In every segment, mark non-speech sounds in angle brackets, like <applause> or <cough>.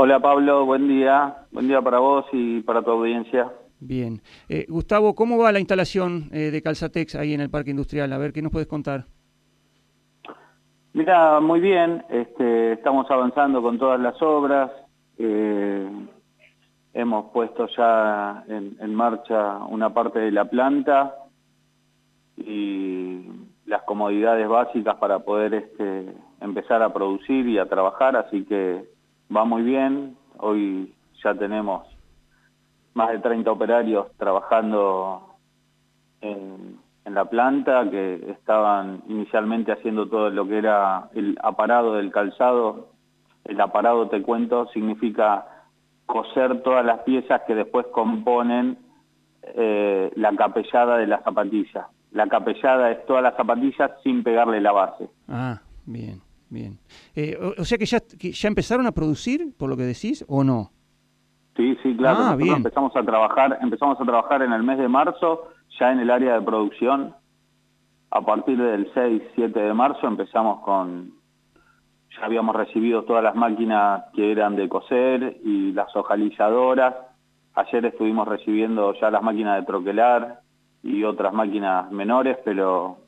Hola Pablo, buen día. Buen día para vos y para tu audiencia. Bien. Eh, Gustavo, ¿cómo va la instalación eh, de Calzatex ahí en el Parque Industrial? A ver, ¿qué nos puedes contar? Mira, muy bien. Este, estamos avanzando con todas las obras. Eh, hemos puesto ya en, marcha una parte de la planta y las comodidades básicas para poder este, empezar a producir y a trabajar, así que va muy bien. Hoy ya tenemos más de 30 operarios trabajando en, la planta que estaban inicialmente haciendo todo lo que era el aparado del calzado. El aparado, te cuento, significa coser todas las piezas que después componen eh, la capellada de la zapatilla. La capellada es todas las zapatillas sin pegarle la base. Ah, bien. Bien. Eh, o, sea que ya, ya empezaron a producir, por lo que decís, o no? Sí, sí, claro. Ah, bien. Empezamos a trabajar, empezamos a trabajar en el mes de marzo, ya en el área de producción. A partir del 6, 7 de marzo empezamos con, ya habíamos recibido todas las máquinas que eran de coser y las hojalizadoras. Ayer estuvimos recibiendo ya las máquinas de troquelar y otras máquinas menores, pero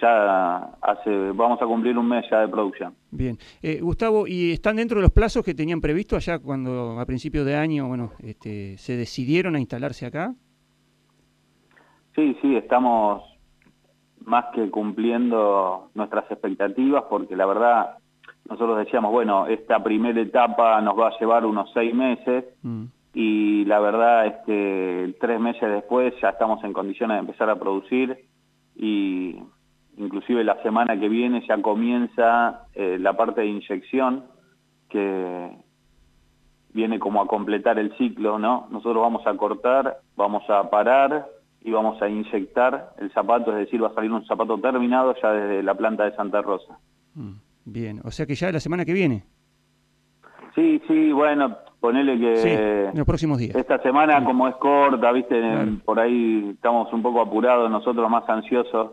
ya hace, vamos a cumplir un mes ya de producción. Bien. Eh, Gustavo, ¿y están dentro de los plazos que tenían previsto allá cuando a principio de año, bueno, este, se decidieron a instalarse acá? Sí, sí, estamos más que cumpliendo nuestras expectativas porque la verdad nosotros decíamos, bueno, esta primera etapa nos va a llevar unos seis meses mm. y la verdad es que tres meses después ya estamos en condiciones de empezar a producir y inclusive la semana que viene ya comienza eh, la parte de inyección que viene como a completar el ciclo, ¿no? Nosotros vamos a cortar, vamos a parar y vamos a inyectar el zapato, es decir, va a salir un zapato terminado ya desde la planta de Santa Rosa. Mm, bien, o sea que ya la semana que viene. Sí, sí, bueno, ponele que... Sí, en los próximos días. Esta semana como es corta, viste, por ahí estamos un poco apurados, nosotros más ansiosos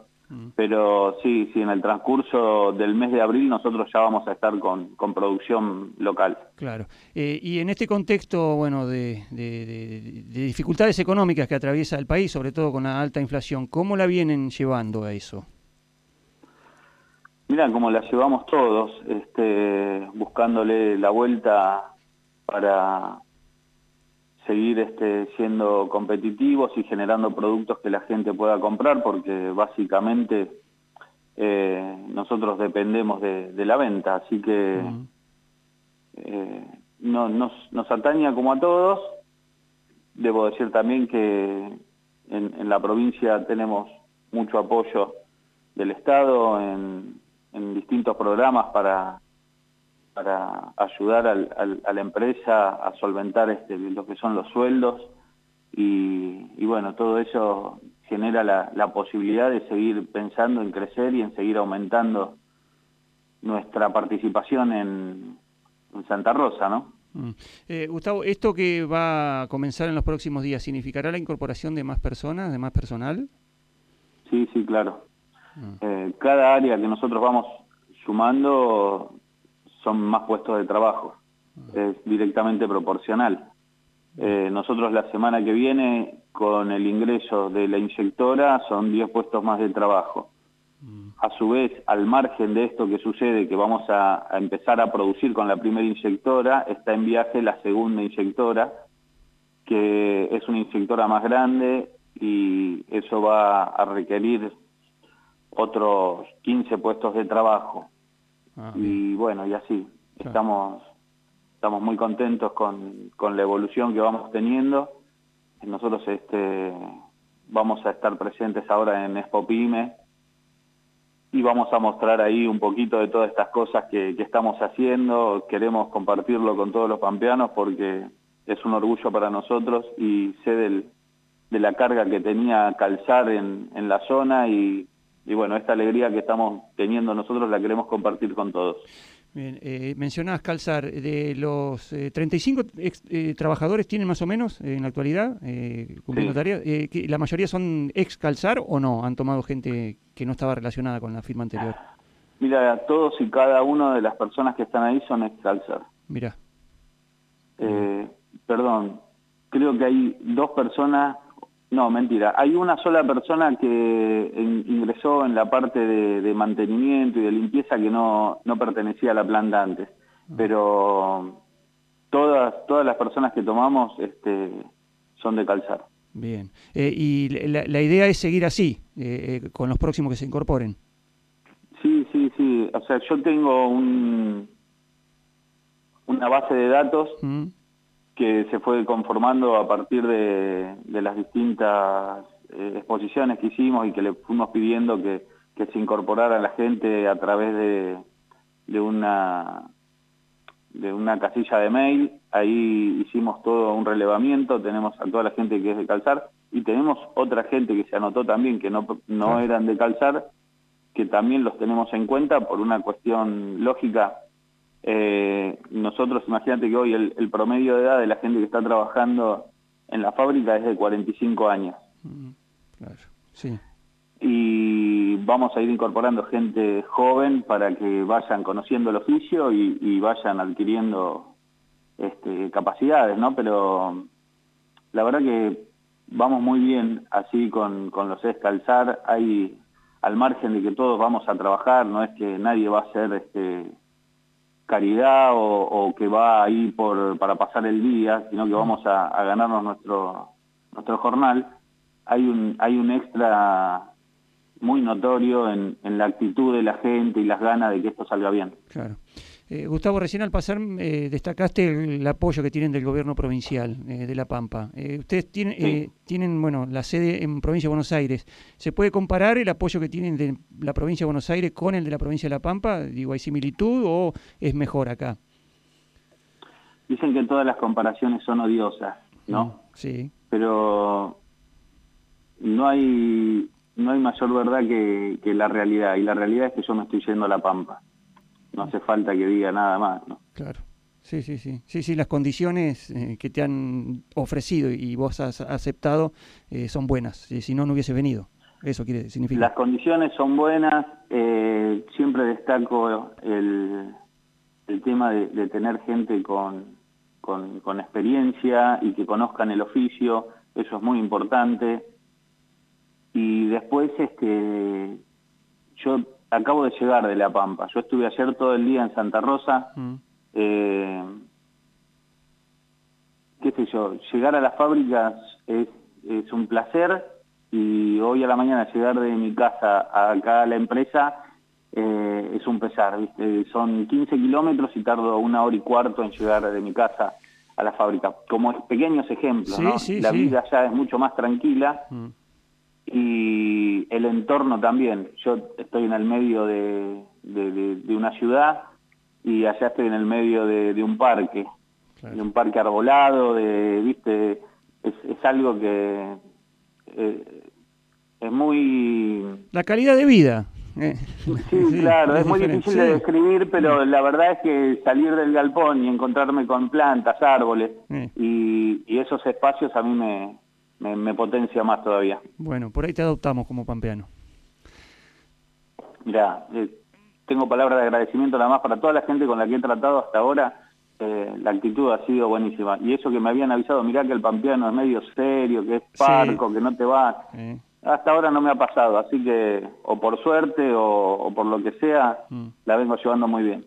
pero sí, sí, en el transcurso del mes de abril nosotros ya vamos a estar con, con producción local. Claro. Eh, y en este contexto, bueno, de, de, dificultades económicas que atraviesa el país, sobre todo con la alta inflación, ¿cómo la vienen llevando a eso? Mira, como la llevamos todos, este, buscándole la vuelta para seguir este, siendo competitivos y generando productos que la gente pueda comprar, porque básicamente eh, nosotros dependemos de, la venta, así que eh, no, nos, nos ataña como a todos. Debo decir también que en, en la provincia tenemos mucho apoyo del Estado en, en distintos programas para para ayudar al, a la empresa a solventar este, lo que son los sueldos y, bueno, todo eso genera la, posibilidad de seguir pensando en crecer y en seguir aumentando nuestra participación en, Santa Rosa, ¿no? Mm. Eh, Gustavo, ¿esto que va a comenzar en los próximos días significará la incorporación de más personas, de más personal? Sí, sí, claro. Mm. Eh, cada área que nosotros vamos sumando son más puestos de trabajo, es directamente proporcional. Eh, nosotros la semana que viene, con el ingreso de la inyectora, son 10 puestos más de trabajo. A su vez, al margen de esto que sucede, que vamos a, empezar a producir con la primera inyectora, está en viaje la segunda inyectora, que es una inyectora más grande y eso va a requerir otros 15 puestos de trabajo. Ah, y bueno, y así. Estamos, estamos muy contentos con, con la evolución que vamos teniendo. Nosotros este, vamos a estar presentes ahora en Expo Pyme y vamos a mostrar ahí un poquito de todas estas cosas que, que estamos haciendo. Queremos compartirlo con todos los pampeanos porque es un orgullo para nosotros y sé del, de la carga que tenía calzar en, en la zona y, y bueno, esta alegría que estamos teniendo nosotros la queremos compartir con todos. Bien, eh, mencionabas Calzar, de los 35 eh, eh, trabajadores tienen más o menos en la actualidad eh, cumpliendo tareas, ¿la mayoría son ex Calzar o no? ¿Han tomado gente que no estaba relacionada con la firma anterior? Mira, todos y cada una de las personas que están ahí son ex Calzar. Mira. perdón, creo que hay dos personas, no, mentira, hay una sola persona que ingresó en la parte de, mantenimiento y de limpieza que no, no pertenecía a la planta antes, ah. pero todas, todas las personas que tomamos este, son de calzar. Bien, eh, y la, idea es seguir así, eh, eh, con los próximos que se incorporen. Sí, sí, sí, o sea, yo tengo un, una base de datos mm. Que se fue conformando a partir de, las distintas exposiciones que hicimos y que le fuimos pidiendo que, que se incorporara la gente a través de, de una de una casilla de mail, ahí hicimos todo un relevamiento, tenemos a toda la gente que es de calzar y tenemos otra gente que se anotó también que no, no eran de calzar, que también los tenemos en cuenta por una cuestión lógica. Eh, nosotros, imagínate que hoy el, promedio de edad de la gente que está trabajando en la fábrica es de 45 años. Mm, claro, sí y vamos a ir incorporando gente joven para que vayan conociendo el oficio y, vayan adquiriendo este, capacidades, ¿no? Pero la verdad que vamos muy bien así con, con los escalzar, hay al margen de que todos vamos a trabajar, no es que nadie va a hacer este, caridad o, que va ahí por, para pasar el día, sino que vamos a, a ganarnos nuestro, nuestro jornal. Hay un, hay un extra muy notorio en, la actitud de la gente y las ganas de que esto salga bien. Claro. Eh, Gustavo, recién al pasar eh, destacaste el, apoyo que tienen del gobierno provincial eh, de La Pampa. ustedes tienen, tienen, bueno, la sede en provincia de Buenos Aires. ¿Se puede comparar el apoyo que tienen de la provincia de Buenos Aires con el de la provincia de La Pampa? Digo, ¿hay similitud o es mejor acá? Dicen que todas las comparaciones son odiosas, ¿no? Mm, sí. Pero no hay no hay mayor verdad que, la realidad, y la realidad es que yo me estoy yendo a la pampa. No hace falta que diga nada más, ¿no? Claro. Sí, sí, sí. Sí, sí, las condiciones eh, que te han ofrecido y vos has aceptado eh, son buenas. Si no, no hubiese venido. Eso quiere significa. Las condiciones son buenas. Eh, siempre destaco el, el tema de, tener gente con, con, con experiencia y que conozcan el oficio. Eso es muy importante. Y después, este, yo acabo de llegar de La Pampa. Yo estuve ayer todo el día en Santa Rosa. Mm. Eh, qué sé yo, llegar a las fábricas es, es un placer y hoy a la mañana llegar de mi casa acá a la empresa eh, es un pesar, ¿viste? Son 15 kilómetros y tardo una hora y cuarto en llegar de mi casa a la fábrica. Como pequeños ejemplos, ¿no? la vida ya es mucho más tranquila. Mm y el entorno también. Yo estoy en el medio de, de, una ciudad y allá estoy en el medio de, un parque, de un parque arbolado, de, viste, es, es algo que eh, es muy... La calidad de vida. Eh. Sí, claro, <laughs> es, muy difícil de describir, pero la verdad es que salir del galpón y encontrarme con plantas, árboles y, y esos espacios a mí me, me, potencia más todavía. Bueno, por ahí te adoptamos como pampeano. Mira, eh, tengo palabras de agradecimiento nada más para toda la gente con la que he tratado hasta ahora. Eh, la actitud ha sido buenísima. Y eso que me habían avisado, mirá que el pampeano es medio serio, que es parco, que no te va. Hasta ahora no me ha pasado, así que o por suerte o, por lo que sea, mm. la vengo llevando muy bien.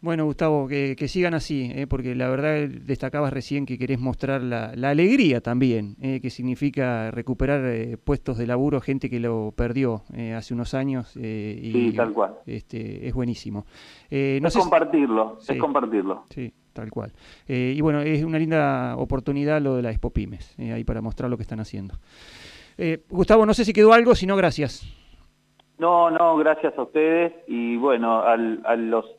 Bueno, Gustavo, que, sigan así, ¿eh? porque la verdad destacabas recién que querés mostrar la, alegría también, ¿eh? que significa recuperar eh, puestos de laburo, gente que lo perdió hace unos años. y, sí, tal cual. Este, es buenísimo. es compartirlo, es compartirlo. Sí, tal cual. y bueno, es una linda oportunidad lo de la Expo Pymes, ahí para mostrar lo que están haciendo. Gustavo, no sé si quedó algo, si no, gracias. No, no, gracias a ustedes y bueno, al, a los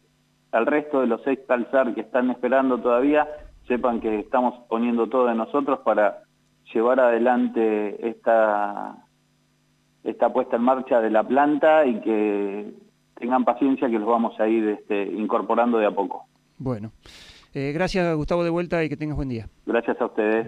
al resto de los ex calzar que están esperando todavía, sepan que estamos poniendo todo de nosotros para llevar adelante esta, esta puesta en marcha de la planta y que tengan paciencia que los vamos a ir este, incorporando de a poco. Bueno, eh, gracias Gustavo de vuelta y que tengas buen día. Gracias a ustedes.